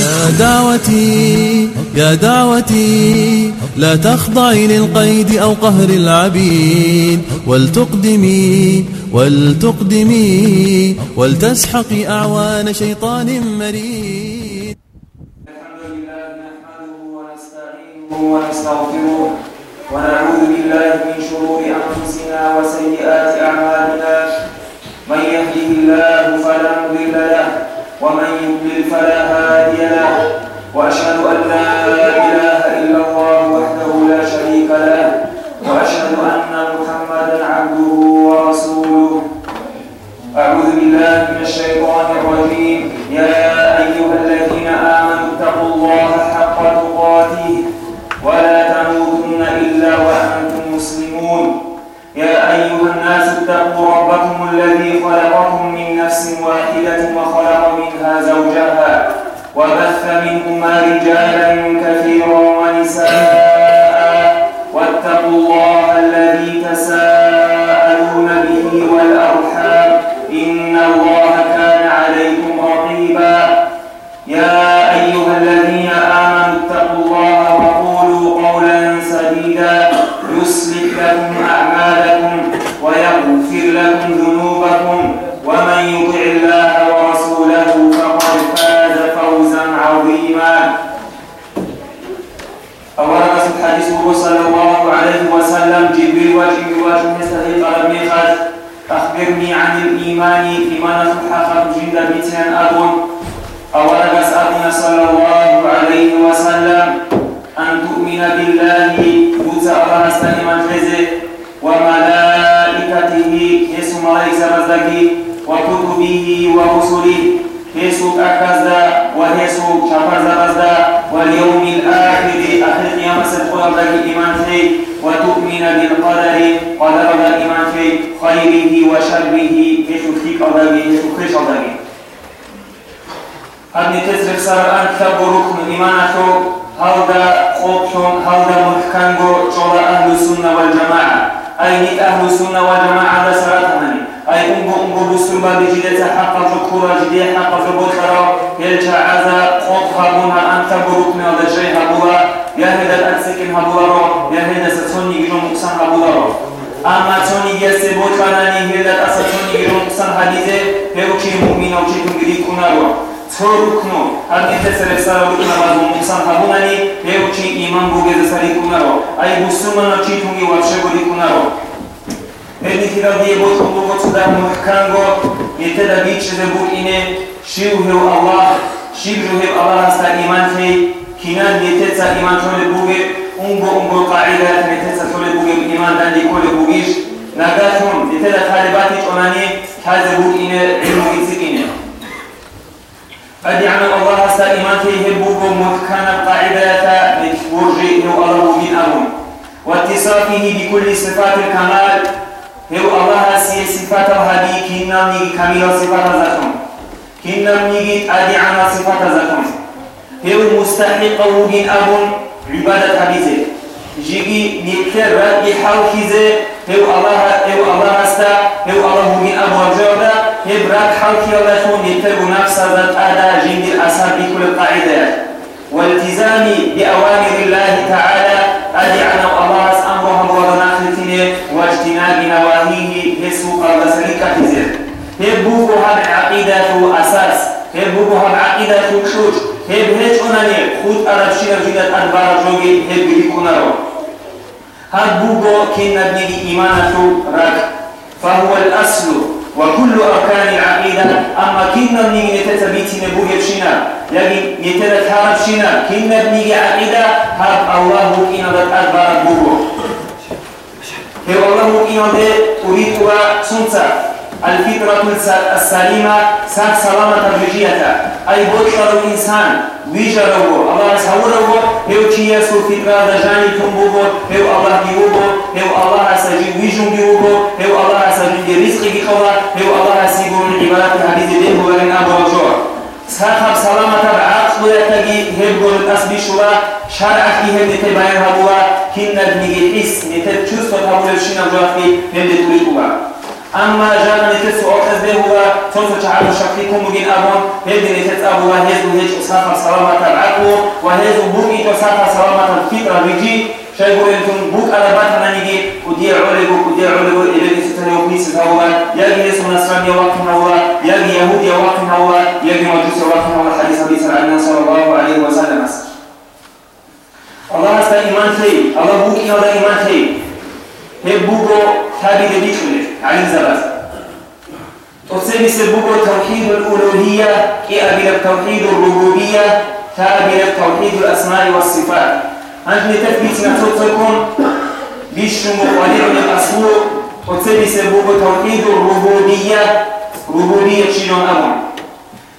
يا دعوتي يا دعوتي لا تخضعي للقيد أو قهر العبيد. ولتقدمي ولتقدمي ولتسحقي أعوان شيطان مريد. الحمد لله نحمده ونستعينه ونستغفره ونعوذ بالله من شرور أنفسنا وسيئات أعمالنا. من يهده الله فلا مضل له ومن يضلل فلا هادي له. وأشهد أن لا إله إلا الله وحده لا شريك له. وأشهد أن محمدا عبده ورسوله. أعوذ بالله من الشيطان الرجيم. وبث منهما رجالا كثيرا ونساء. واتقوا الله ამაცონი გიასე ბოჭანანი ჰედა ტასაჩონი გერონსან ჰადიზე ჰეუჩი მუმინა უჩი გუნგრი კუნარვა ცორუკნო აკეთესერე სარაგუთ ნამაზ მუმინსან ჰაბუნანი ჰეუჩი იმამ გუგეზე სარი კუნარვა აი მუსულმანა ჩი თუნგი ვაშეგული კუნარვა ედი ჰირადი ბოჭო ბოჭდა მუხკანგო ეთედა გიჩზე ბუკინე შიუჰევ ალლაჰ შიბრუჰევ ალლაჰ ჰასტა იმანთე ქინან ეთეცა იმანჩოლე ბუგე. ungo ungo qaida metesa tole bugem iman dandi kole bugish nagashum itela talibati onani hazibu ine ilmu itsikine قد يعلم الله سائمات يهبوكم وكان قاعدة لتفرجي هو الله من أمر. واتصافه بكل صفات الكمال هو الله سي صفات هذه كنا نيجي كامل صفات ذاتهم كنا نيجي أدي عن صفات ذاتهم هو مستحق وجن أبو عبادة هذه جيجي نيكر بحاو كيزه هو الله هو الله استا هو الله من أبو جودا هبرك حالك يلتون يتبو نفس ذات آدا جند الأساب بكل القاعدة. والتزام بأوامر الله تعالى. أدعنا الله أمرهم ورناخلتين واجتناب نواهيه. يسوق الغسلك تزر هبوكو هذا عقيدة أساس. هبوكو هذا عقيدة شوش هب هيج أناني خود أرب شير جدت أدبار جوغي هب بيكونارو هبوكو كنا بني إيمانة رك فهو الأصل وكل أركان العقيدة أما كنا بنيجي نتثبيت نبوغ بشنا لكن نتذكر بشنا كنا بنيجي عقيدة هب الله كنا ذات أدبار بوغو هو الله كنا ذات أريدها سنسا الفطرة السليمة سات سلامة الرجية أي بطر الإنسان ويجره الله سوره هو. كي يسو فطرة دجاني تنبوه هو الله بيوه هو الله سجي ويجون بيوه هو الله سجي رزق بخوا هو الله سيبون عبادة حديث ده هو لنا برجوع ساتب سلامة بعقل يتجي هبون الأسبي شوا. شرع فيه نتبين هبوا. كنا بنيجي حس. نتبتشوس فتحول الشنا جافي هم تريدوا أما جاء نتس أخذ به هو توتو تعالى شكيكم مجين أبون هيد نتس أبو وهيز وهيج أسافر سلامة العقل وهيز بوكي تسافر سلامة الفكرة بيجي. شاي يقول إنتم بوك على بات نيجي ودي عليكو ودي عليكو إلى ستة يوم بيس هو. يجي اسم نصراني وقت هو يجي يهودي وقت هو يجي مجوس وقت هو حديث أبي سعد صلى الله عليه وسلم. الله است إيمان تي الله بوك إيمان إيمان تي هي بوكو تابي دبيشونه علي زبس تصيب سبوكو توحيد الألوهية كي أبي توحيد الربوبية؟ تابي توحيد الأسماء والصفات. أنت تثبت نفسكم بيشم وليع الأصول وتسبي سبوكو توحيد الربوبية. ربوبية شنو أمر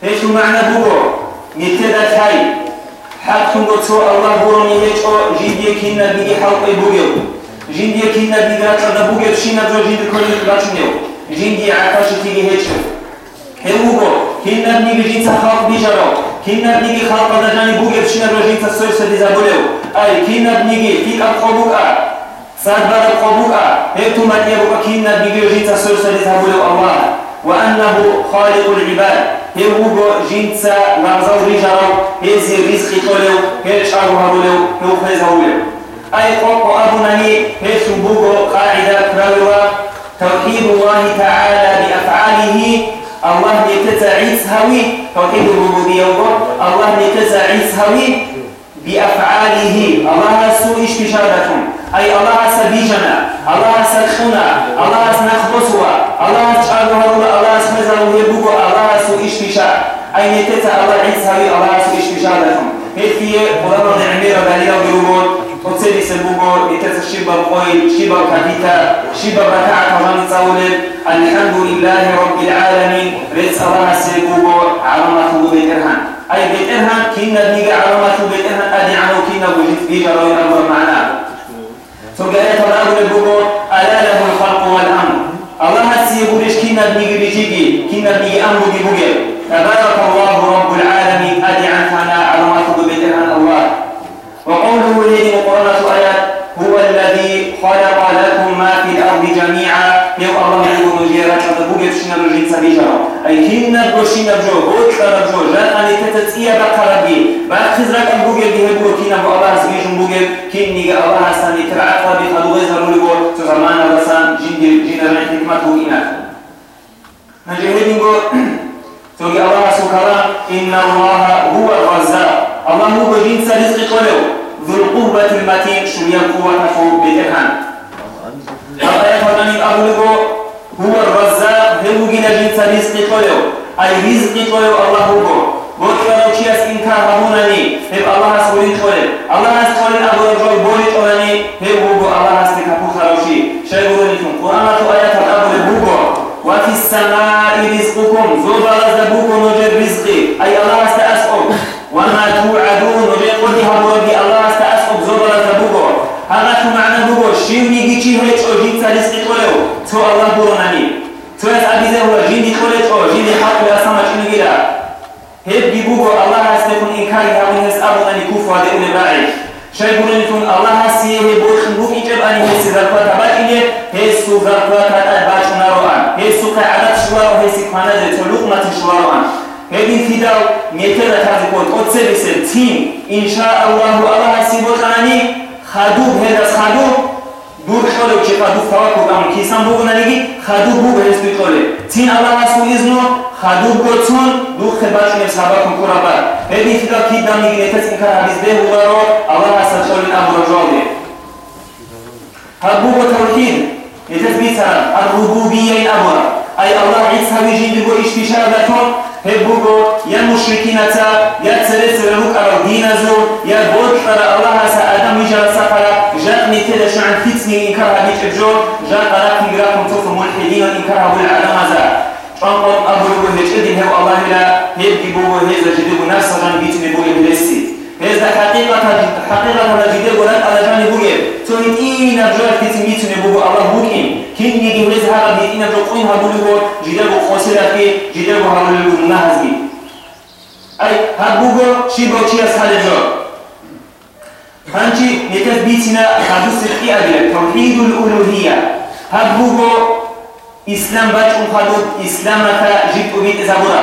إيش معنى بوكو نتدت هاي. حقكم تو الله بروني هيك أو جيدي كنا بيجي حلقه بوغيو جيدي كنا بيجي راتا بوغيو شينا جو جيدي كل باشنيو جيدي عكاش تيجي هيك هلوغو كنا بيجي جيتا خلق بيجرو كنا بيجي خلق دجاني بوغيو شينا جو جيتا سويس ديزابوليو اي كنا بيجي فيك القبوكا ساد بعد القبوكا هيتو مانيا بوكا كنا بيجي جيتا سويس ديزابوليو الله وأنه خالق العباد هو جنسا لامزاو ريجارو هزي رزقي تولو هيش أبو هارولو هو فيز هارولو أي قوق هيش بوغو قاعدة كراويوا توحيد الله تعالى بأفعاله الله يتتعيس هوي توحيد الربوبية الله يتتعيس هوي بأفعاله. الله سوء اشتشادكم أي الله سبيجنا الله سخنا الله سنخبصوا الله سجعلها الله سمزه يبوغ الله سوء اشتشا أي نتتا الله عيسى الله سوء اشتشا لكم هي قرآن نعمير باليا ويروبون وتسلي سبوغو نتتا شبا القوي شبا كبيتا شبا بكاع كمان تصولد الحمد لله رب العالمين رزق الله سيبوغو علامة بيترهان أي بيترهان كنا بيجي علامة بيترهان أدي عنه كنا وجد بيجي روين أمر معناه فقالت الله لبوكو ألا له الخلق والأمر الله سيقولش كنا بنيجي بيجيجي كنا بنيجي أمر بيبوكي تبارك الله رب العالمين أدي عن فانا على ما تقبل الله وقوله لي مقرنة آيات هو الذي خلق لكم ما جميعا. يو الله يقول نجيرا كذا بوجي تشنا رجين سبيجرا أي كنا بوشينا بجو. هوت كرا بجو جات أن تتسئيا بقربي بأخذ لك بوجي به بو كنا بو الله سبيجن بوجي كني الله ساني ترعى قربي خدو غيزر لغو تزمان رسان جند جند من حكمته إنا. نجيهدين بو تقول الله سبحانه إن الله هو الرزاق. الله هو جنس رزق قلو. ذو القوة المتين شوية قوة فوق بإرهان. الآية الثانية أبلغ هو الرزاق هو جنا جنس رزق قلو أي رزق قلو الله هو بوكرا وشياس إنكار هونني هب الله سولين قلو الله سولين أبو رجل بولي قلني هب هو الله سكبو خروشي شيء بولنكم قرآن آيات الأبلغ هو وفي السماء رزقكم زوبا رزقكم وجب رزقي أي الله استأسئل وما توعدون. وجب قلتها بربي الله استأسئل زوبا رزقكم هذا ჟივნი გიჩივლე ჭო ჯიცალის ყიყოლეო. ცო ალლა გურონანი ცო ეს აბიზეულა ჟინი ყოლე ჭო ჟინი ხაყლე ასამა ჩინიგირა ჰებ გიბუგო ალლა ჰასნეკუნ ინკარი ჰავინეს აბუნანი გუფვადე უნებაი შეგურენიტუნ ალლა ჰასიე ბოიხნ გუკიჭებანი ჰესი ზარქვა დაბაჭინე ჰესუ ზარქვა კატა ბაჭუნაროან ჰესუ კაადათ შუარო ჰესი ქვანაზე ცო ლუყმათი შუაროან ჰები ფიდავ მეთერა თაზიკონ ოცებისე თიმ ინშა ალლაჰუ ალლა ჰასიბო ყანი ხადუ ჰედას ხადუ. გურშოლებში ხადუ ხავაკო გამქისამ ბუგნარიგი ხადუ ბუგნეს ბიჭოლე წინ ალანას უიზნო? ხადუ გოცონ? დუ ხებაშნებს აბაკო კურაბა მედი ხიდა ქიდანი გეთეს ინკარაბის დე უარო ალანას აწოლინ ამუროჟოლე ჰაბუ გოთორკინ ეთეს ბიცა არუბუბიეინ აბურა აი ალლაჰ იცა ვიჯინდიგო იშფიშარადათონ ჰებუგო ია მუშრიკინაცა ია ცერეს რუკარავ დინაზო ია ბოჭარა ალაჰასა ადამიჯარა საფარა أن كذا شعن فتني إن كره بيج أبجور جان قرأت إقراكم توف ملحدين إن كره بالعلم هذا شان قد أبرو هج إذن هو الله لا هيبقي بو هيزا جديد نفسه جان بيت بو إبليسي هيزا حقيقة حقيقة لا جديد ولن على جان بوير تون إين أبجور فتني بيت بو الله بوكين كين يجي هيزا هذا بيت بو قوين هبولي هو جديد وخوصي لكي جديد بو هبولي بو نهزبي أي هبوغو شيبو تشيس هذا جور جو هانشي نتاز بيتنا حدوث القيادة توحيد الألوهية هبوغو إسلام بچون خدو إسلام تا جيب أبيت زبورا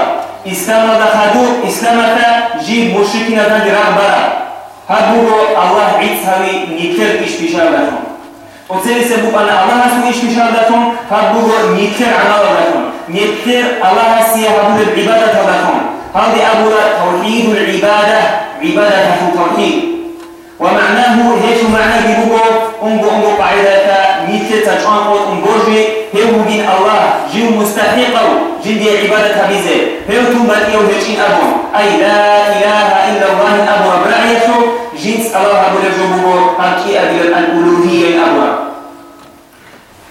إسلام دا خدو إسلام تا جيب مشركين دا درام برا هدو الله عيد سوي نيتر إش بشار داتون وتسيري سبب أن الله سوي إش بشار داتون هدو نيتر عمال داتون نيتر الله سي هدو العبادة داتون هذه أبورا توحيد العبادة عبادة التوحيد ومعناه دين الله جيو مستحق جندي عبادة بيزي هو تومبات إيو هجين أبون. أي لا إله إلا الله أبو ربراعيته جنس الله أبو لجوبه أكي أدل الألوهية أبو.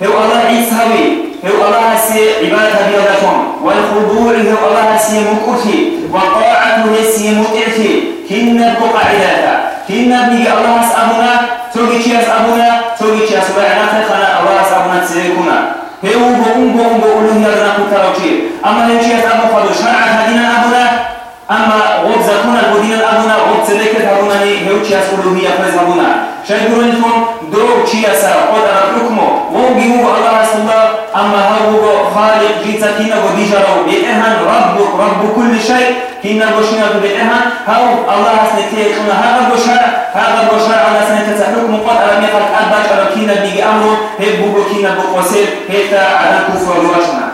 هو الله عيسى هوي هو الله سي عبادة بيضتهم والخضوع هو الله سي مكوتي. وطاعته سي مطعتي كنا بقاعداتا كنا بنيجي الله أسأبنا توجي أسأبنا توجي أسأبنا خنا الله أسأبنا تسيكونا. هيوغو أنغو أنغو أولوهي أدنا كتاروشي أما هنشي أتابو فادو شرع هدينا أبونا أما غوب زكونا الودينا أبونا غوب تذكت أبونا هيوشي أسألوهي أفرز أبونا شايدورنتون دو تشياسا قد الحكمو ووغي هو الله رسول الله أما هو خالق جيتا كينا وديجارو بإهان رب رب كل شيء كينا بوشينا بإهان هو الله سنتي كنا هذا بوشار هذا بوشار على سنة تحكم قد ألم يقل أباش على كينا بيجي أمره هي بوغو كينا بوقوسير هيتا على الكفر والوشنا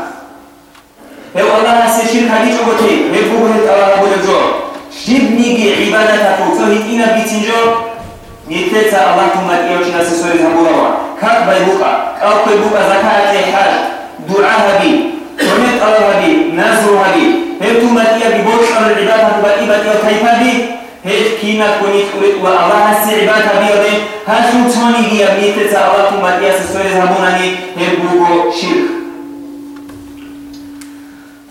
هو الله سيشير حديث أبوتي هي بوغو هيت الله أبو الجور جيب نيجي عبادة فوتو هيت بيتنجو نيتتا الله ثم تيوش ناس سوري زبوروا كات بيبوكا أو بيبوكا زكاة حاج دعاء هدي ومت الله هدي نازل هدي هيتو ماتيا ببوش أمر العباد هتبقي باتيا تايفا بي هيت كينا كونيت قلت والله هسي عباد هدي ودي هاشو توني دي أبنيت تسألات ماتيا سسوري زهبون هدي هيت شرك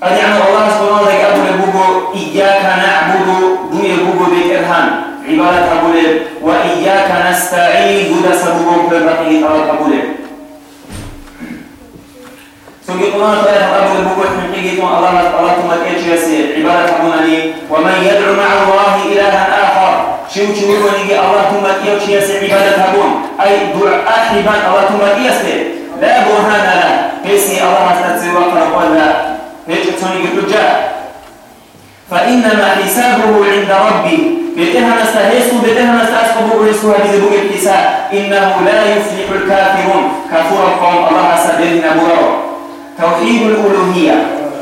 أدي عن الله سبحانه وتعالى أبو بوجو إياك نعبدو دوي بوغو بالإرهان عبادة أبو لب وإياك نستعين بودا سبوغو كل رقيه الله أبو قرآن فأيه أبو البقوة من الله الله ثم تأتي عبادة أبونا ومن يدعو مع الله إلها آخر شو شو الله ثم تأتي عبادة أبون أي دعاء الله ثم تأتي لا برهان له هيسي الله استتسي وقرأ ولا هيك توني حجة فإنما حسابه عند ربي بيتها نستهيسو بيتها نستأسقبه ورسوها بذبوك الحساب إنه لا يفلح الكافرون كفور القوم الله سبيلنا برو توحيد الألوهية.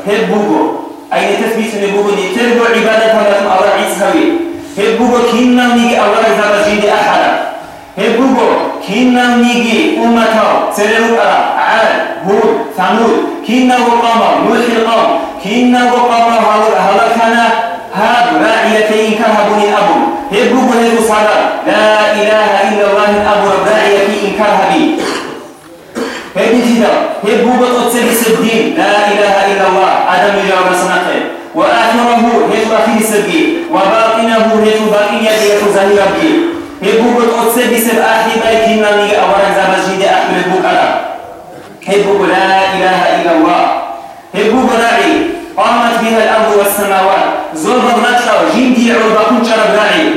هبوغو أين تثبيت نبوغو نتربو عبادة لكم الله عيسهوي هبوغو كنا نيجي الله جيد أحدا؟ هبوغو كنا نيجي أمته سرلو أرى؟ عاد هود ثمود كنا وقامر نوح القوم. كنا وقامر هلكنا هاد راعيتين كرهبني أبو. هبوغو هبو صلاة لا إله إلا الله الأبو راعيتين كرهبي هذه جدا هبوغو تتسبس الدين لا إله إلا الله. آدم يجاوب سنته وآخره هيتو أخير السبي وباطنه هيتو باقية هيتو ظاهرة بي هبوغو تتسبس الآخر بايكينا نيجا أولا زابز جيدة أحمل البوكرة هبوغو لا إله إلا الله. هبوغو راعي. قامت بها الأرض والسماوات. زرب الرجل جندي عربة كنشر راعي.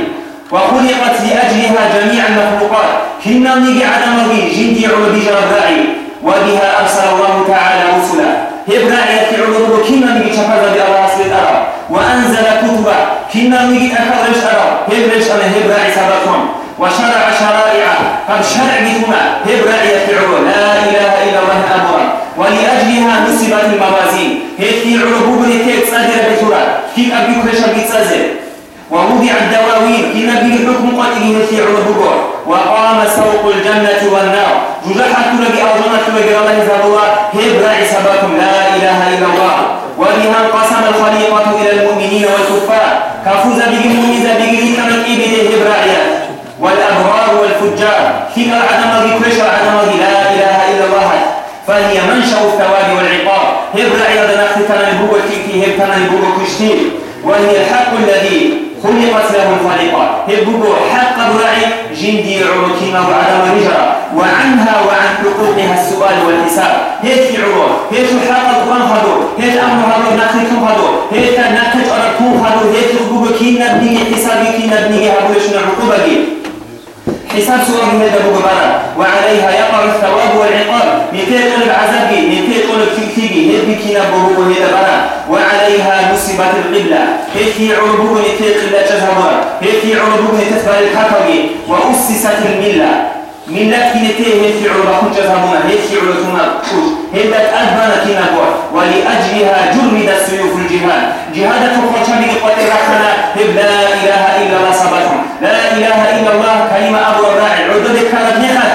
وخلقت لأجلها جميع المخلوقات. كنا نيجي عدم جندي عربة جرب راعي. وبها أرسل الله تعالى رسلا. هبراعية عربة كنا نيجي شفاظ بالله أسلت أرى وأنزل كتبا كنا نيجي أكرش أرى هبرش أنا هبراعي سبقهم وشرع شرائع. قد شرع بكما هبراعية عربة لا إله إلا الله أبوها ولأجلها نصبت الموازين. عربوب لتيك صدر بسورة كيف أبي كرشا بيتصدر ووضع الدواوين. كي نبي الحكم قتله في عربوب وقام سوق الجنة والنار. جزحت لبي أوزنت لبي الله زبوا هبرع سباكم لا إله إلا الله وبها انقسم الخليقة إلى المؤمنين والكفار كفوز بهم زبيل كمن إبن هبرعيات والأبرار والفجار كيف العدم ذي العدم لا إله إلا الله فهي منشأ الثواب والعقاب هبرع يدنا البوغ كيكي هبتنا البوغ كشتير وهي الحق الذي خلقت له الخالقات هبوغ حق برعي جندي عروكينا وعدم رجرة وعنها وعن حقوقها السؤال والحساب. هيك عروة هيك حق القرآن هدو هيك أمر هدو نقلكم هدو هيك نقلت أركو هدو هيك هبوغ كينا بني حسابي كينا بني هبوغ شنا عقوبة حساب سؤال هذا بقبرة وعليها يقع الثواب والعقاب. نتيجة قلب عذابي نتيجة قلب تكتيجي هذي كنا بقوة هذا برا. وعليها نصبت القبلة. هذي عربوه نتيجة قبلة جزهبرة هذي عربوه نتيجة الحقبي وأسست الملة. ملت كنتي عربة كنت جزهبنا هي عربة كوش هذا أدبنا كنا بوا ولأجلها جرد السيوف الجهاد. جهاد تخرج من قوة رحمنا لا إله إلا الله صباتهم لا إله إلا الله كلمة أبو الراعي عدد كانت نخد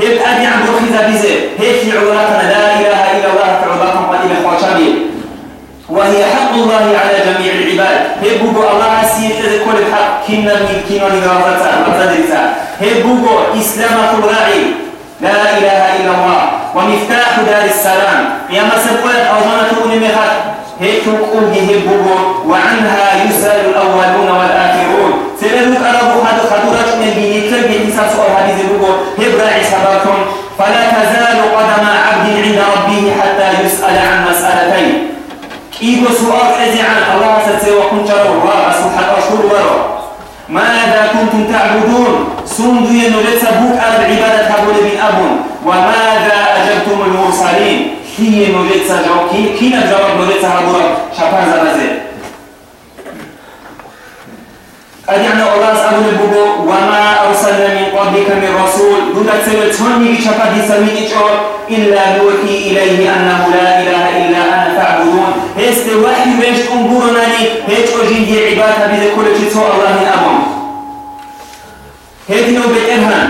هب أبي عبد الخزة بزي هي في عربتنا لا إله إلا الله في عربتهم قديم خوشامي وهي حق الله على جميع العباد هبوغو الله سيئت كل حق كنا من كنا نغافتا مقدرتا هبوغو إسلام الراعي لا إله إلا الله. ومفتاح دار السلام. يا مسبقات أوزانة أنمخات هيك تقول هبوغو وعنها يسأل الأولون والآخرون. سببك أربو هذا خدورة. من بينيتر بحساب سؤال هذه البوغو هبراعي سباكم فلا تزال قدم عبد عند ربه حتى يسأل عن مسألتين. إيجو سؤال أزي عن الله ستسوى كنت الله سبحانه أشهر ماذا كنتم تعبدون؟ سندو ينولت بوك أرب عبادة هبول بن أبون وماذا أجبتم المرسلين؟ كي ينولت جواب كي كي نجواب نولت هبول شفان زمزي أدعنا الله سأقول البوبو وما أرسلنا من قبلك من رسول. دون تسوي توني شفا دي سوي إلا نوحي إليه أنه لا إله إلا أنا فاعبدون. هست وحي بيش أنبورناني هيك أجين دي عبادة بذي كل شيء الله من أبون هيك نو بإرهان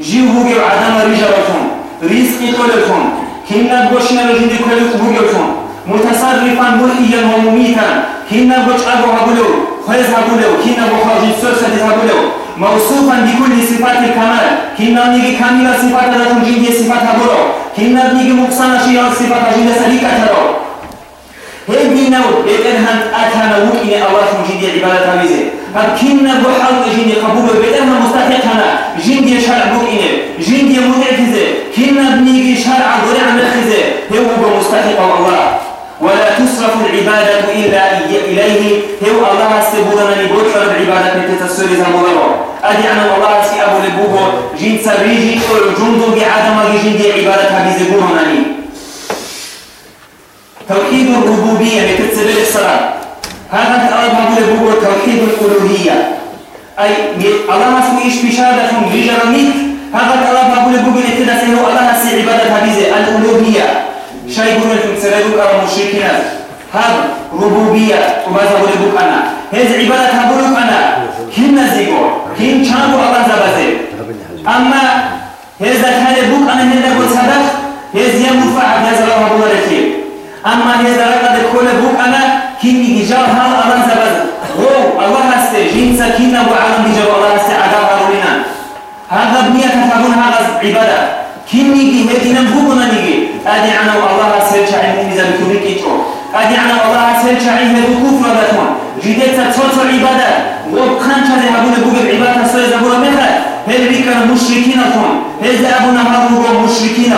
جيو هوغي وعدم رجالتهم رزقي كلكم كنا بوشنا رجين دي كلكم هوغيكم متصرفا ملئيا ومميتا كنا بوش أبو هبولو خيز هبولو كنا بخارج سرسة هبولو موصوفا بكل صفات الكمال كنا نيجي كاملة صفات لكم جندي صفات هبولو كنا نيجي مقصنا شيئا صفات جندي سليكة ترو هذه نو بيتنهم أتانا وكيني الله من جندي عبادة هذه هب كنا بحال جندي قبول بيتنهم مستحقنا جندي شرع وكيني جندي معتزة كنا بنيجي شرع غير عن الخزة هو مستحق الله. ولا تصرف العبادة إلا إليه. هو الله سبورنا لبوشر العبادة تتسر زمورا أدي أنا الله سي أبو لبوبو جين سريجي جندو بعدم جندي عبادة بزبورنا لي توحيد الربوبية بتتسبب الصلاة. هذا الأرض أبو لبوبو توحيد الألوهية. أي الله سوى إيش بشارة رجل هذا الأرض أبو لبوبو نتدسه الله سي عبادة بزي الألوهية. شاي يقولون لكم سردوك أو مشركين. هذا ربوبية. وماذا بقولك أنا. هذه عبادة هقولك أنا. كنا زيغو كن شانو الله زبزي أما هذا كان بوك أنا هذا بقول صدق. هذا يمفع هذا الله بقول لك أما هذا رقد كل بوك أنا كني جار هذا الله زبزي هو الله هسته جنس كنا وعالم بجر الله هسته عذاب هارولنا هذا بنية تفعلون هذا عبادة كني هذه نبوكنا نيجي أدي أنا والله سيرجع عندي إذا بكوني كيتو أدي أنا والله سيرجع عندي بكوف ربطون جديت تصوت العبادة وبخان شذي أبونا بوجب عبادة سوى أبونا مثل هل بيكنا مشركين كون هل أبونا هابونا مشركين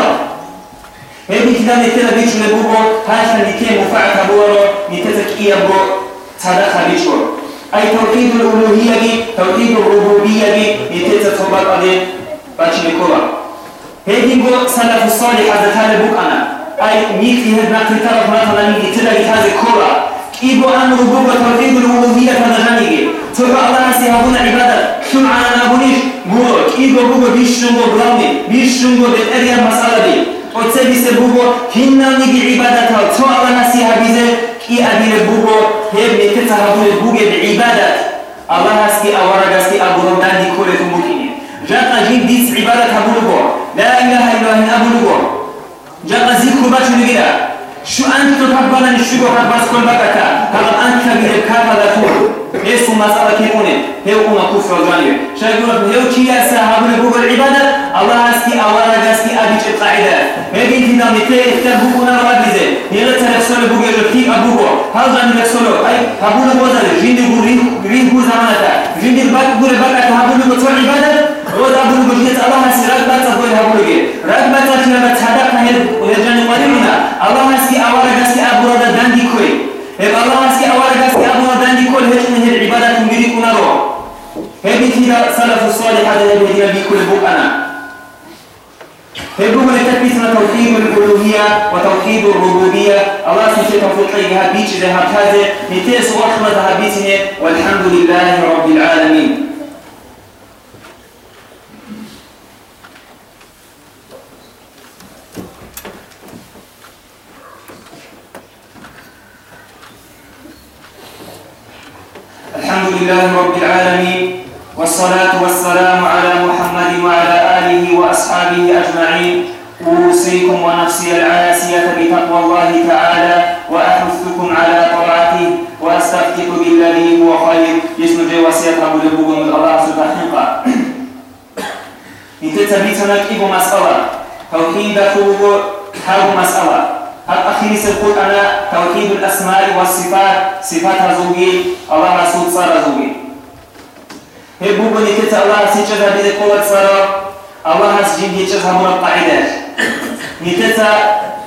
هل بكنا نتلا بيتش لبوبو هاشا نتلا مفاعة أبونا نتتك إيا بو صدقة بيتشو أي توحيد الألوهية توحيد الربوبية نتتك صبات أدي باتش نكولا هذه بو سلف الصالح هذا هذا بوك أنا أي ميك هذا كتاب مثلا نيجي تلاقي هذا كورة إيبو أمر بوك توحيد الألوهية هذا جانيجي تبع الله سي هابونا عبادة شو معنا نابونيش بوك إيبو بوك بيشنغو بلامي بيشنغو بتأريا مسألة دي وتسبي سبوكو هنا نيجي عبادة تو الله سي هابيزة كي أبير بوكو هب نكتا هابونا بوك بعبادة الله سي أورا سي أبو رمضان دي كورة ممكنين جاء جين ديس عبادة هابونا لا إله إلا الله أبوه جاء ذكر باشو نبيلا شو أنت شو قبل بس كل بكتا هذا أنت كبير كذا لفور إيش مسألة كيمونة هي أمة كفر الجانية شايف يقول هي كي أسحاب البوغ العبادة؟ الله أسكي أولا جاسكي أبي القاعدة هي بنت نام تي تبوكنا رابزة هي لا ترسل البوغ الرفيق أبوه هذا أن يرسل أي أبوه بوزر جند بوري رين بو زمانته جند الباك بور باك أبوه بتوع عبادة؟ بات أبوه أبوه رات بات كلمة تحدث هي ويرجعني قريبنا الله أسكي أولا جاسكي أبوه ده دندي كوي هب الله أسكي أولا جاسكي أبوه دندي كل هيك من العبادة تنجري كنا رو هذه كده سلف الصالح هذا الذين بكل بؤنا هذول تثبتنا توحيد الألوهية وتوحيد الربوبية الله سبحانه توفيق لها بيتش ذهب هذا نتيس ورحمة ذهب والحمد لله رب العالمين الحمد لله رب العالمين والصلاة والسلام على محمد وعلى آله وأصحابه أجمعين. أوصيكم ونفسي العاسية بتقوى الله تعالى وأحثكم على طاعته وأستفتح بالذي هو خير. يسمى جي وسيط أبو لبوغ من الله سبحانه إنت تبيتنا كيف مسألة توحيد خوغ هاو مسألة الأخير سيقول أنا توحيد الأسماء والصفات صفات زوجي الله رسول صار زوجي هبوب نكت الله سيجد هذه قوة صار الله هسجين يجد هم القاعدة نكت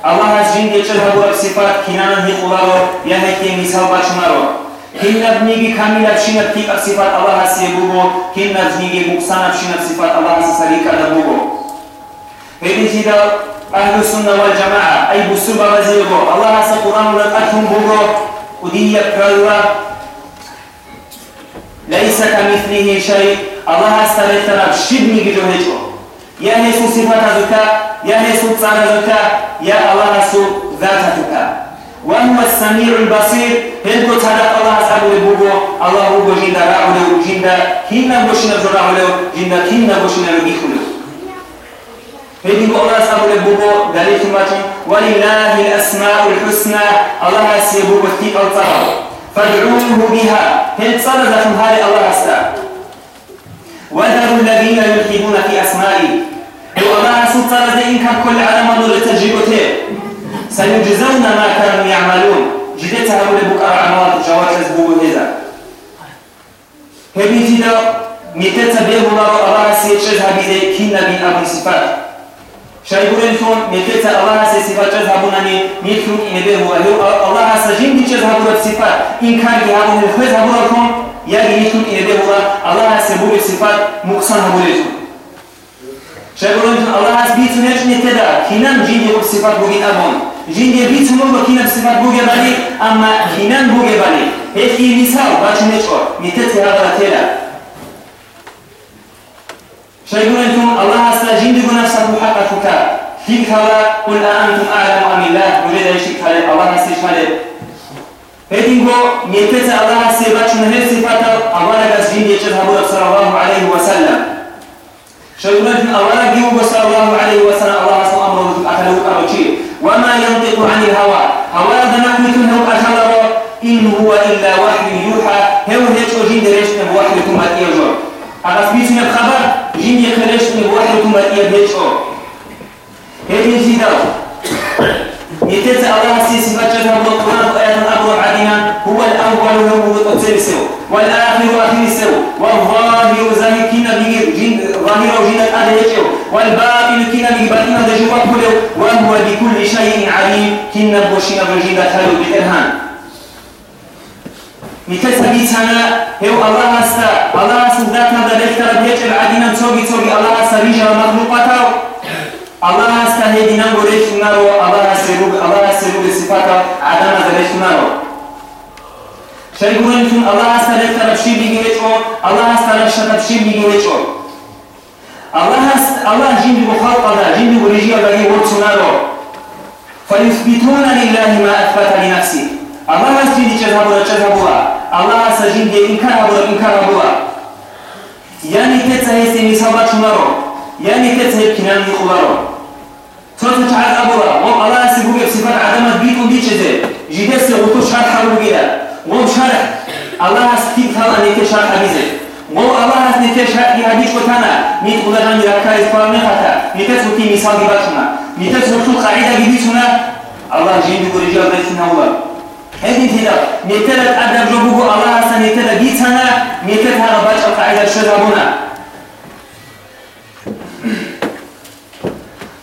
الله هسجين يجد هم الصفات كنانا هي قلارو يا هيك مثال باشمارو كنا بنيجي كامل بشينا بتيك صفات الله هسيبوبو كنا بنيجي مقصانا بشينا صفات الله هسسريك أدبوبو هذه كده أهل السنة والجماعة أي بسوبة وزيبو الله هسا قرآن لتأكهم بوبو ودي يكرر ليس كمثله شيء. الله استغفر شبني بجوهجه يا هيسو صفاتك يا هيسو تصارك يا الله سو ذاتك وهو السميع البصير. هل كنت هذا الله سأقول لبوبو الله هو جندا رعولو جندا كنا بوشنا جرعولو جندا كنا بوشنا هذه الله سأقول لبوبو دليل ثم ولله الأسماء الحسنى الله سيبوبو تيك الطرف فادعوه بها هل صدقكم هذه الله أستا وذروا الذين يلحدون في أسمائه لو الله سلطة إن كان كل علم نور تجيبته سيجزون ما كانوا يعملون جدتها لبكرة عمارة جواب تزبوه هذا هذه تدا Шайгурин сон милкет Аллаха се сифат чаз хабунани милкрук и небе хуахю Аллаха сажин ди чаз хабурат сифат ин карги хабун хез хабурат хон яги милкрук и небе хура Аллаха се бури сифат муксан хабурит Шайгурин сон Аллаха се бицу неч не теда хинам жинди хуб сифат бугин абон. Жинди бицу мул ба хинам сифат буге бали амма хинам буге бали Эти мисал бачу неч ор милкет хабурат теда شيخونكم الله استجين بكم نفسه حقك فيك هذا قل أنتم أعلم أم الله وجد يشك هذا الله استجهاد هدينغو ميتة الله سيبات شنهر صفات الله جين يجذب صلى الله عليه وسلم. شيخونكم الله جيو صلى الله عليه وسلم الله سبحانه أمره أكله أرجي وما ينطق عن الهوى؟ هوى هذا نحن هو أشهر إن هو إلا وحي يوحى. هو هيك جين دريش وحي كم أتيجور أغسبيتنا الخبر؟ جين يخرج من واحد ثم يبهجه هذه جدا يتت الله سي صفات جهة القرآن وآيات الأقوى عدنا هو الأول هو التسلسل والآخر آخر السو والظاهر زاهر كنا بيجي جين ظاهر الأهل يجيو والباطن كنا بيجي باطن دجوا كله وهو بكل شيء عليم. كنا بوشنا بجين دخلوا بالإرهان متسبي سنة هو الله هستا الله هستا ذاتنا ذلك بيجب عدنا توبي توبي الله هستا ريجا مخلوقاته الله هستا هدينا وريش نارو الله هستا روب الله هستا روب صفاته عدم ذلك نارو شريكون انتم الله هستا لك تبشي بيجي ويجو الله هستا لك تبشي بيجي ويجو الله هستا الله جند بخلق هذا جند بريجيا بيجي ورسو نارو فيثبتون لله ما أثبت لنفسه Она нас видит чазабула, чазабула. Аллах сажин де инкарабула, инкарабула. Yani tetsa hesse misalla çunaro. Yani tetsa hep kinan yukularo. Sonra çağat abula. Vom Allah'a sibu gep sifat adamat bitu diçeze. Jidesse utu şart haru gida. Vom şart. Allah'a stik tala nete şart habize. Vom Allah'a nete şart ihadiç kutana. Nit kulajan yakka ispalamne hata. Nete suki misal gibi şuna. Nete suki kaida gibi şuna. Allah jindi kureci aldatına ular. هنا نتلا أدب جبوه الله سنتلا بيتنا هذا باش القاعدة شربنا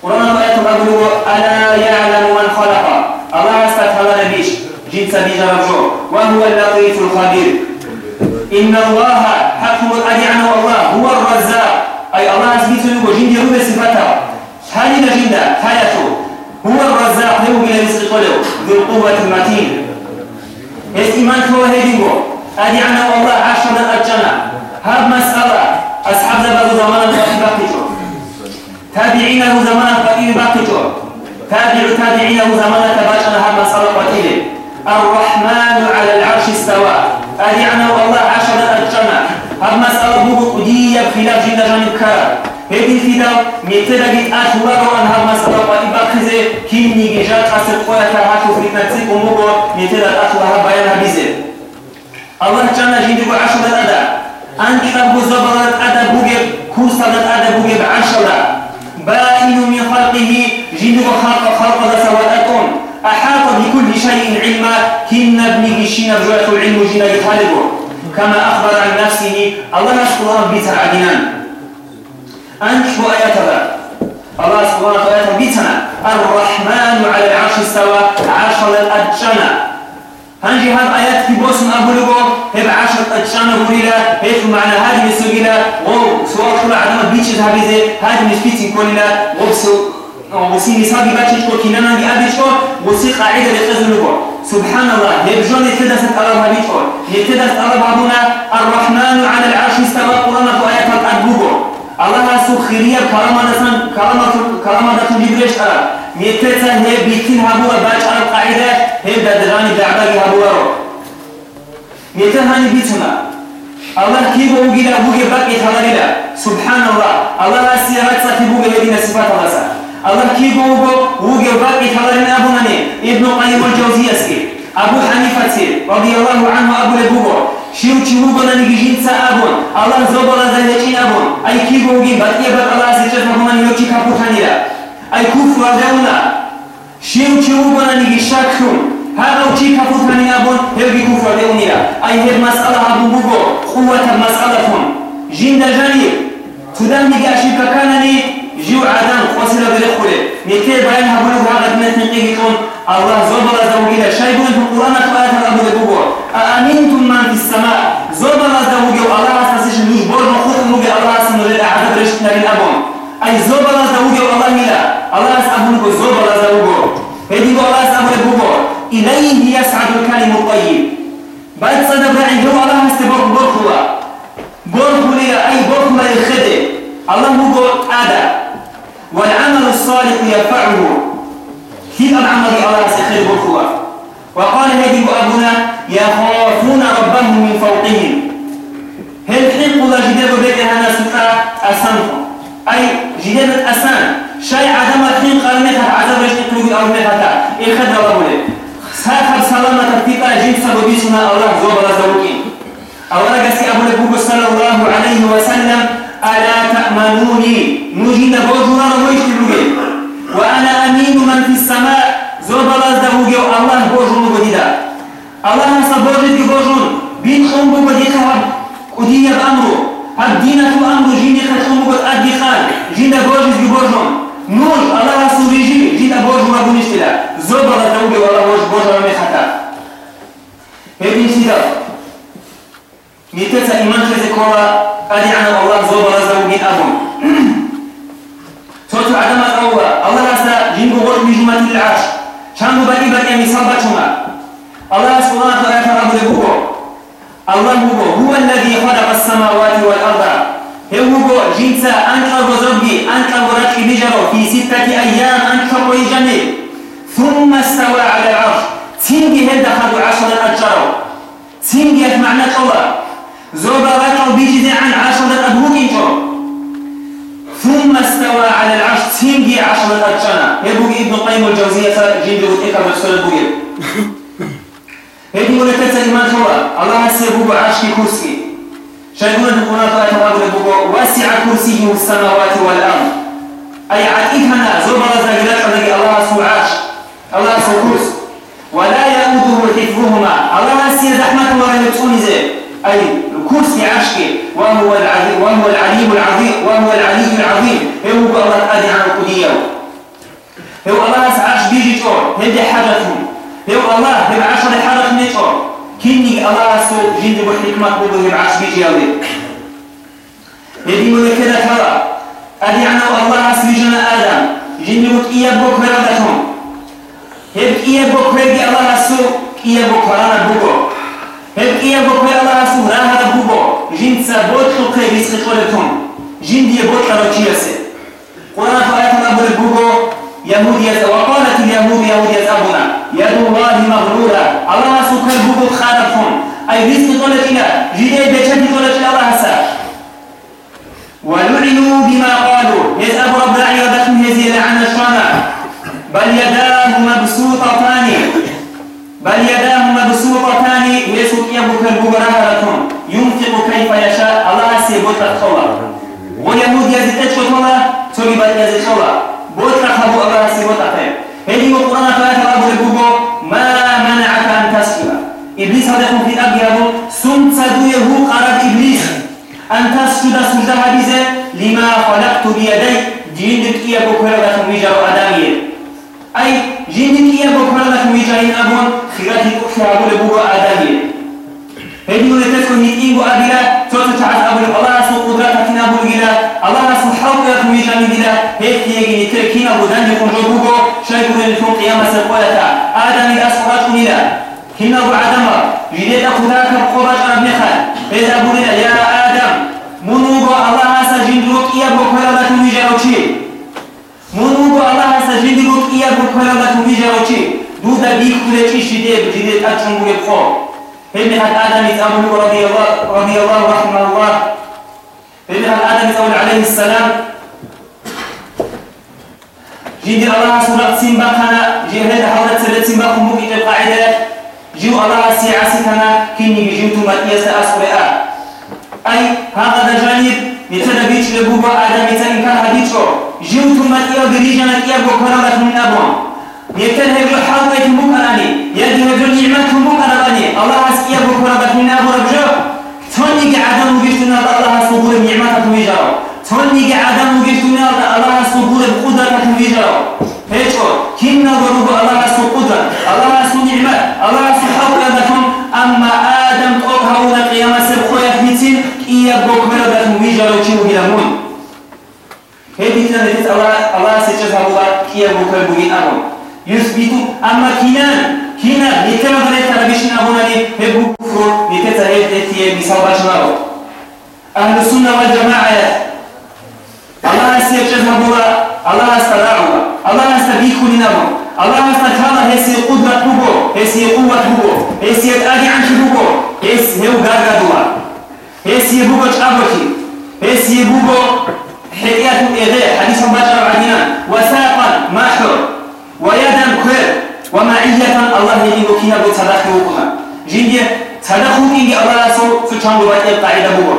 ورنا الآية تقول ألا يعلم من خلق. الله استغفر بيش جنس بيج رجوع وهو اللطيف الخبير. إن الله حق أدي عنه. الله هو الرزاق. أي الله أثبت له جند يروي صفته هذه الجند حياته هو الرزاق. له بلا رزق له ذو القوة المتين. إيمان هو هيدينغو أدي عنه الله عشرة الجنة هذا مسألة أصحاب ذا زمان باقي تابعين له زمان قليل باقي تابع تابعين له زمان تباشر هذا مسألة قليل الرحمن على العرش استوى أدي عنه الله عشرة الجنة هذا مسألة بوغو قدية بخلاف جنة جانب كار هذه فيدا ميتدقي أشوار عن هذا مسألة قليل خزي كين نيجي جات أسر قوية هاتو فريتنا تسيق وموغو ميتدق أشوار بيانها بيزي الله جنة جنة عشرة الأداء أنت أبو زبرة أدى بوغب كوسة أدى بوغب عشرة بائن من خلقه جنة خلق خلق سوالكم أحاط بكل شيء علما كن ابن جشين رجعت العلم جنا يطالبه كما أخبر عن نفسه الله سبحانه بتعدنا أنت شو آيات الله سبحانه وتعالى بيتنا. الرحمن على العرش استوى عرش الأجنة. هنجي هاد آيات في بوسن أبولغو هب عشر أجشان غوريلا هيك معنى هذه السجيلة. و سؤال كل عدم بيتش هذه هذه مش بيتين كلنا وبسو وسي نسابي باتش كو كينانا دي أبيش كو وسي قاعدة لتزلغو سبحان الله يبجون يتدس الأرض هبيش كو يتدس الأرض هبونا. الرحمن على العرش استوى. قرآن في آيات Аллаҳ асу хирия каламадасан каламадату дигрештара метеца ҳе битин ҳабура бачъар қаида ҳе дадирани даъдаги ҳабураро. Метен ҳани битуна. Аллаҳ кибо угида буге баки халалила субҳаналлаҳ аллаҳ аси рацати буге ҳедина сифаталаса аллаҳ кибо уго уге баки халалина абунани ибну қайимулҷозияски абу ҳанифати радияллаҳу анҳу абуле буго ابن قيم الجوزية سكي أبو حنيفة رضي الله عنه أبو لبوغو شيو تشيو بنا نجيجين سا أبون الله زوبلا زهيجين أبون أي كيبو وجي باقي باقي الله سيجد مهمان يوتي كابو حنيلا أي كفر دونا شيو تشيو بنا نجي شاكشون هذا وشي كفوت من يابون هيرجي كفر دونيا أي هي مسألة أبو بوغو قوة المسألة جند جاني تدام نجي أشيك كانني جيو عدن قصيرة بالخلة نكتير بيان هبولو هذا بنت نقيقون الله زوبر زوجيلا شايبون في القرآن كفاية أبو بوغو أأمنتم من في السماء؟ زوبر زوجي الله أساسش نوش بور مخوط نوجي الله سنريد أعدد رشتنا للأبون أي زوبر زوجي الله ملا الله أسأبونكو زوبر زوجو هدي الله أسأبونكو إليه يسعد الكلم الطيب. بعد صدق عنده الله استبق برخوا برخوا لي أي برخوا للخدع الله هو أدا والعمل الصالح يرفعه في العمل الله سخير برخوا وقال يجب أبونا يخافون ربهم من فوقهم. هل حين قل جداب بيتها ناسوكا أسانهم أي جداب أسان. شيء عدم الحين عدم رشد قلوب أو إيه خدر الله ساحب سلامة تفيقا جيب سببيسنا الله زوبر زوكين أولا قسي أبو لبوك صلى الله عليه وسلم ألا تأمنوني؟ نجينا بوجونا ويشتلوه وأنا أمين من في السماء. الله سبوجد بوجون بين خنبو بديخا قدية بأمره هاد دينة أمر جيني خد خنبو قد أدي خال جينا بوجد بوجون نور الله سوريجي جينا بوجونا بنشتلا زوبر زوكي والله بوجد بوجونا مخطا هذه سيدا ميتتا إيمان خزي كورا أدي عنا الله زوبر زوكي أبون توتو عدم الأول الله أسا جنبو غرق بجمة العرش. شانو بقي بقي مثال الله سبحانه وتعالى رب لبوكو الله هو. هو الذي خلق السماوات والأرض. هو جنسا أنك وزوجي أنك ورك بجرو في ستة أيام أنك ويجني ثم استوى على العرش. تينجي هل دخلوا عشر أجروا تينجي معنى قوة زوبا ركوا بيجي عن عشر أبوك انتو ثم استوى على العرش. تينجي عشر أجرنا يبوك ابن قيم الجوزية جيد وثيقة بالسؤال البوية هذه ولا تتلمان هو الله سيبوك عرش كرسي القرآن آية الله يقول وسع كرسيه السماوات والأرض أي عتيقنا زبر زجلات الذي الله سوى عرش الله سوى كرس ولا يؤوده حفظهما الله سي رحمة الله يبصون زي أي الكرسي عرشك وهو العظيم وهو العليم العظيم وهو العلي العظيم هو الله أدي عن القدية هو الله عرش بيجي تور هدي حاجتهم هو الله هو عرش حاجة كني الله سو جند بحكمة بوجه العرش بيجي يالي يدي ملكنا ترى أدي عنه الله سبحانه آدم جنبك إيا بوك مرادتهم هب إيا بوك مرادي الله سو إيا بوك مرانا بوكو هب إيا بوك مرادي الله سو راها بوكو جن سبوت لقي رزق قولتهم جن دي بوت لرجيسي قرآن فآياتنا بوكو يهودية وقالت اليهود يهودية أبونا يد الله مغلولة الله سكر بوكو خالفهم أي رزق قولت إلى جدي قولت إلى الله سا ولعنوا بما قالوا. يذهب رب العالمين هذه لعن الشرع بل يداه مبسوطتان. بل يداه مبسوطتان. يسوق يبك البرهرة ينفق كيف يشاء. الله سيبوت الخوى ويهود يزيد تشوتولا تولي بل يزيد خوى بوت خبو الله سيبوت خلقت بيدي جيندك إيا بكرة لكم ويجر أدامي أي جيندك إيا بكرة لكم ويجرين أبون خيراتي أخشى أبو لبوغ أدامي هذه ولتكن نتيجة أبلا توت تعز أبو الله سو قدراتك أبو الجلا الله سو حول لكم ويجرين بلا هيك يجي نتركين أبو دان يكون جبوغ شيء يقول لكم قيامة سقولتا آدم الأسقرات نلا كنا أبو عدم جديد أخذاك بقرات أبنخل إذا أبو يا الله سجندروك إيا بكرة تميجروشي منوب الله سجندروك إيا بكرة تميجروشي دودا بيك كلشي شديد جديد أجن بوي بخو هم هل آدم يتأمل رضي الله رضي الله رحمه الله هم هل آدم يتأمل عليه السلام جدي الله سورة سيمبا كان جهد حولت سلة سيمبا كمبوك إلى القاعدة جيو الله سيعسي كان كيني جيوتو ماتياس أسورة أي هذا جانب مثل بيش لبوبا آدم مثل إن كان هديتشو جيوتو ماتيا بريجانا إيا بوكرا لكم من أبوان يكتن هبلو حاوة يتنبوكراني يدي هبلو نعمة تنبوكراني الله هس إيا بوكرا لكم من أبو ربجو توني قعدم وقفتنا الله صبور النعمة تنبيجاو توني قعدم وقفتنا الله صبور القدرة تنبيجاو هيتشو كنا ضروب الله سو قدرة الله سو نعمة الله سو حول لكم أما آدم تقوها قيامة سبخويا فيتين إيا بوكمرا ذات ميجا لو تشيو هيلمون هذه تنتهي الله الله سيجزها الله كيا بوكر بوين أمون يثبت أما كينان كينان نتنا بنت تربيشنا هنا هبو كفر نتنا هبتي بسبب شنو أهل السنة والجماعة الله سيجزها الله الله استدعوا الله استبيكوا لنا الله استكالا هسي قدرة هو هسي قوة هو هسي أدي عنك هو هسي هو غارغا دوا هسي هو جابوكي هسي هو حيات إغاء حديث بشر عدنا وساقا محر ويدا كر ومعية الله وكينا بتصدقه وكما. جندي صدقه إني الله سو سبحانه وتعالى قاعدة هو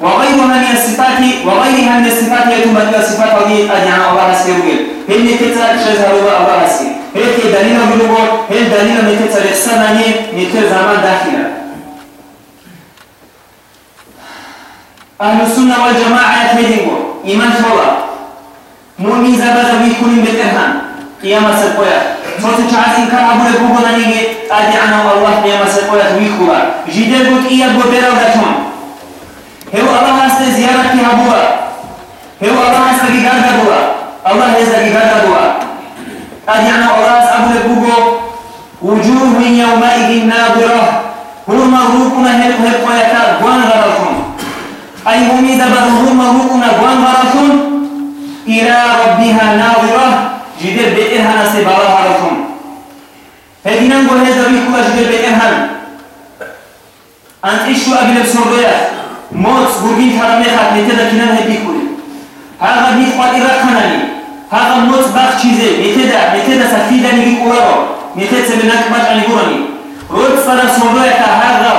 وغيرها من الصفات وغيرها من الصفات يتم إلى صفات هذه أدعى الله سيرويل هل نكتا شزها الله سي هل دليل بلوغو هل دليل نكتا لحسناني نكتا زمان داخلا أهل السنة والجماعة يتمدنوا إيمان شولا مؤمن زبازا ويكون بالإرهان قيامة سبقويا صوت شعاس إن كان أبو لبوغو نانيجي أدعنا الله قيامة سبقويا ويكولا جدل قد إيا بوديرا ودتون هو الله است زيارة کی هبوا هو الله است گیدار دوا الله است گیدار دوا أدينا الله است أبو لبوغو وجوه يومئذ ناظرة. هو مغروقنا هل هل قيتا غوان غرفون أي هم دبر هو غوان غرفون إلى ربها ناظرة. جدر بإرها نسي بلا غرفون هدينا نقول هذا بيكوا جدر بإرها أنت إيشو أبي لبسور موت بورجين حرامي خات نتدا كنان هدي كوري. هذا بيت قادرة خناني هذا موت باخ چیزه نتدا نتدا سفيدا نيجي كورارو نتدا سمناك ماش عني كوراني رود صدا سمروية هذا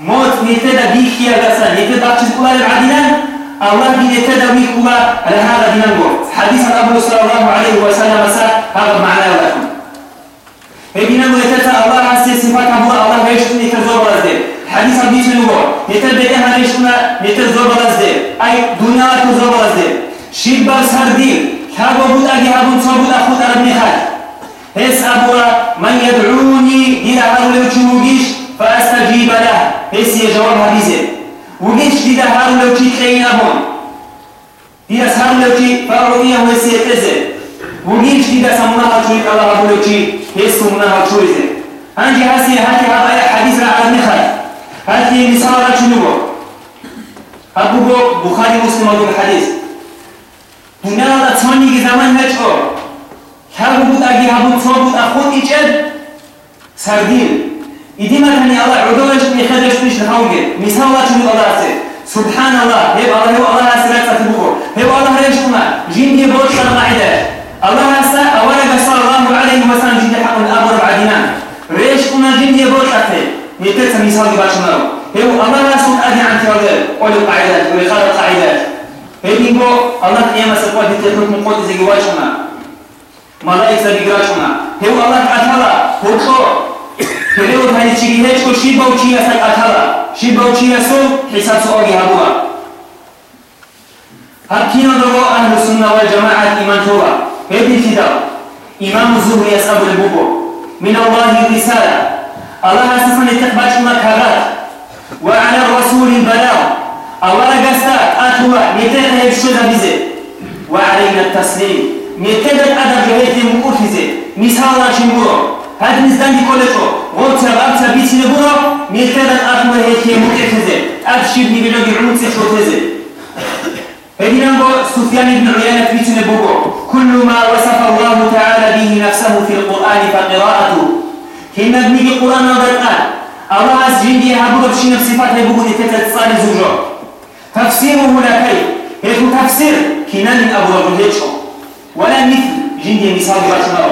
موت نتدا بيخيا غسا نتدا باخ چيز كورار العدينان الله بي نتدا ويكوا على هذا دينانغو حديث أبو صلى الله عليه وسلم هذا معنى لكم هدينانغو نتدا الله عسي صفات أبو الله يشتني كزور رزده حديث حديث نقول نتر بيته هنشنا نتر زور بلازده أي دنيا هەبوو ئەگە هەبوو چۆبوو لە خودرە میخات حس ابو من یدعونی دیدا هەرو لەو چی وگیش فأستجیب له یه یێژەوە حدیثه. و دیدا هەرو لەو چی خەی نەبوون دیدا هەرو لەو چی؟ حسی وەسیە و وگیش دیدا سەمونە هەڵچووی ئەڵە هەبوو لەو چی؟ هێس سەمونە هەڵچوویزێ هەنجی هەسی هەتی هەبایە حدیث را عەد میخات هەتی مثال را چنووە هەبوو بۆ بخاری مسلمان وەدو حدیث. Muslim adu hadis bunala tsoni gi zaman hecho habu agi habu tsobut akhut ichel sardil idimatani allah udosh bi khadash bish hawge misala chunu allah ase سبحان الله. هيب الله هو الله سلك تبوه هيب الله رجعنا جين دي بوش قاعدة الله هسا أولا صلى الله عليه وسلم جين دي حق الأمر بعدنا ريش كنا جين دي بوش أكتر يتلت مثال باشنا هيب الله هسا أدي عن تيار قول القاعدة ويقال القاعدة هيب يقول الله قيامة سقوط يتلت من قوت زي واشنا ملائكة بيقراشنا هيب الله تعالى هو كلو هاي تشيجي هيك شيبا وشيا سك أثرا شيبا وشيا سو حساب سؤالي هبوا هكينا دعو أهل السنة والجماعة إيمان تورا هذه كتاب إمام الزهري يسأل البوبو من الله الرسالة الله أساسا يتقبل مكارات وعلى الرسول البلاغ الله قصد أتوا نتاها يبشوذ بزي وعلينا التسليم. نتاها أدب جهيد مؤفزي مثالا شمبورو هذا نزدان دي كولتو غوتا بابتا بيتي نبورو ميكادا أخوة هيكي مكتزي أبشير نبيلو بعمود سيشوتزي هذه نمبو سفيان بن عيانة بيتي نبورو كل ما وصف الله تعالى به نفسه في القرآن فقراءته. كنا بنيجي القرآن والقرآن الله عز جندي هابو بشي نفس صفات هيبوغو نتتا تصالي زوجو. تفسيره لا كيف؟ هيكو تفسير كنا من أبو رجل ولا مثل جندي مثال باشنا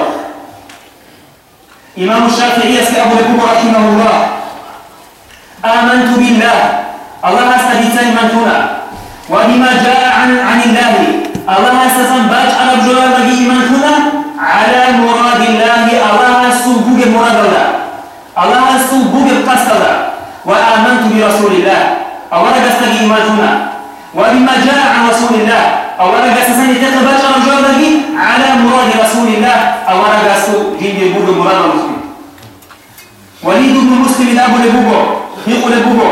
إمام الشافعي يسأل أبو لكم رحمه الله. آمنت بالله. الله استديت إيمانتنا وبما جاء عن عن الله. الله استسم باج على بجوار إيمانتنا على مراد الله. الله سبوج مراد الله. الله سبوج قصد الله. وآمنت برسول الله. الله استدي إيمانتنا وبما جاء عن رسول الله. استسم يتقبل على بجوار بجي على مراد رسول الله. الله استسم جيب بوج مراد الله وليد بن مسلم الأب لبوبو يقول لبوبو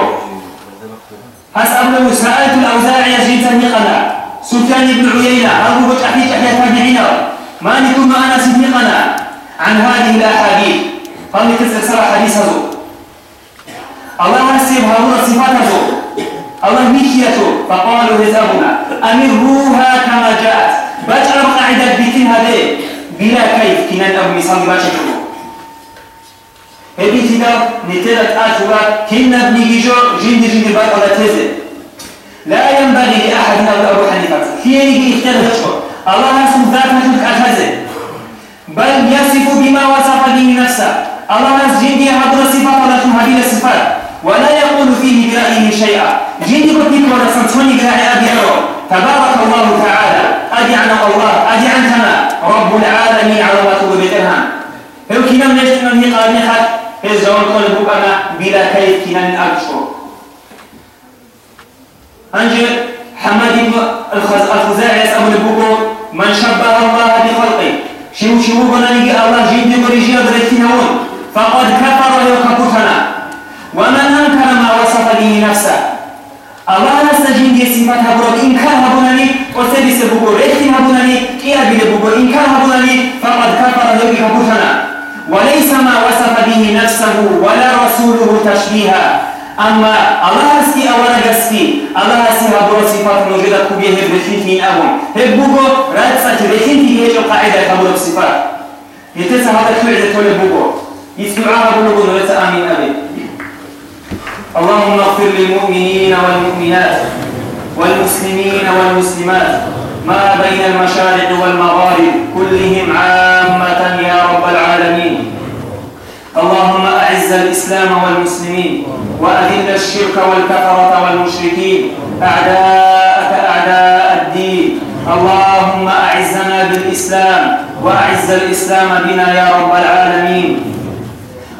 أسأل له سألت الأوزاعي جيتا نقلا سفيان بن عيينة أبو بكر أحيي أحيي تابعين مالك بن أنس نقلا عن هذه الأحاديث. قال لك سر حديثه الله نسيب هؤلاء صفاته الله ميكيته فقالوا حسابنا أمروها كما جاءت. بجر قاعدة بكين هذه. بلا كيف كنا أبو مثال باشكره هذه كتاب نتلت آشورا كنا بنيجيجو جند جند بار ولا تزل لا ينبغي لأحد أن أبو حنيفة. كيني اختلف الله اسم ذات نجد أتزل بل يصف بما وصف به نفسه. الله ناس جندي حضر صفات ولا هذه الصفات ولا يقول فيه برأيه شيئا جندي كتب ولا سنتوني برأي أبي تبارك الله تعالى. عن الله عن رب العالمين على ما تقول بتنها هو كنا من يجب أن يقال هزون قلبك أنا بلا كيف كنا أبشر أنجل حمد الخزاعي يسأل البوكو من شبه الله بخلقه؟ شو شو بنا نجي؟ الله جيد ورجي أدركتنون فقد كفر وكفرنا ومن أنكر ما وصف به نفسه. الله نستجين دي صفات هبرو إن كان هبونني وسبس بوكو ريتين هبونني إيه بيد بوكو إن كان هبونني فقد كفر وكفرنا وليس ما وصف به نفسه ولا رسوله تشبيها أما الله سي أولا جسكي الله سي هبرو صفات موجودة كبير هبرتين تين أول هبوغو رد سترتين تين هيجو قاعدة هبرو صفات يتسا هذا كل تولي بوغو يسمعها بلغو نرس آمين أبي اللهم اغفر للمؤمنين والمؤمنات والمسلمين والمسلمات ما بين المشارق والمغارب كلهم عامة يا رب العالمين. اللهم أعز الإسلام والمسلمين وأذل الشرك والكفرة والمشركين. أعداءك أعداء الدين. اللهم أعزنا بالإسلام وأعز الإسلام بنا يا رب العالمين.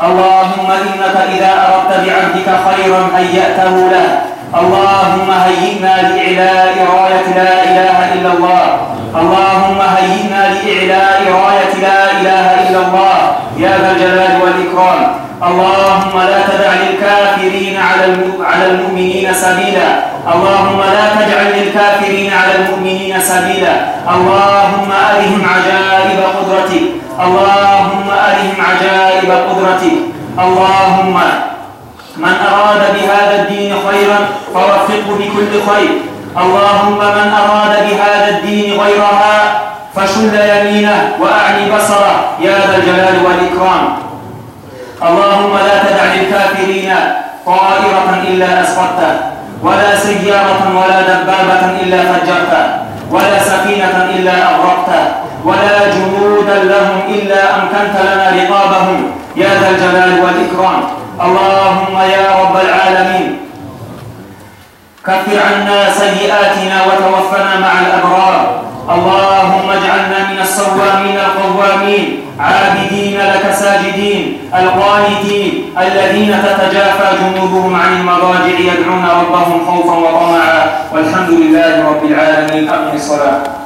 اللهم إنك إذا أردت بعبدك خيرا هيأته له اللهم هيئنا لإعلاء راية لا إله إلا الله. اللهم هيئنا لإعلاء راية لا إله إلا الله. يا ذا الجلال والإكرام. اللهم لا تدع للكافرين على المؤمنين سبيلا. اللهم لا تجعل للكافرين على المؤمنين سبيلا. اللهم أرهم عجائب قدرتك. اللهم أرهم عجائب قدرتك. اللهم من أراد بهذا الدين خيرا فوفقه بكل خير. اللهم من أراد بهذا الدين غيرها فشل يمينه وأعني بصره. يا ذا الجلال والإكرام. اللهم لا تدع للكافرين طائرة إلا أسقطته ولا سيارة ولا دبابة إلا فجرته ولا سفينة إلا أغرقته ولا لهم إلا أمكنت لنا رقابهم. يا ذا الجلال والإكرام. اللهم يا رب العالمين. كفر عنا سيئاتنا وتوفنا مع الأبرار. اللهم اجعلنا من الصوامين القوامين. عابدين لك ساجدين. القانتين. الذين تتجافى جنوبهم عن المضاجع يدعون ربهم خوفا وطمعا. والحمد لله رب العالمين. أقم الصلاة.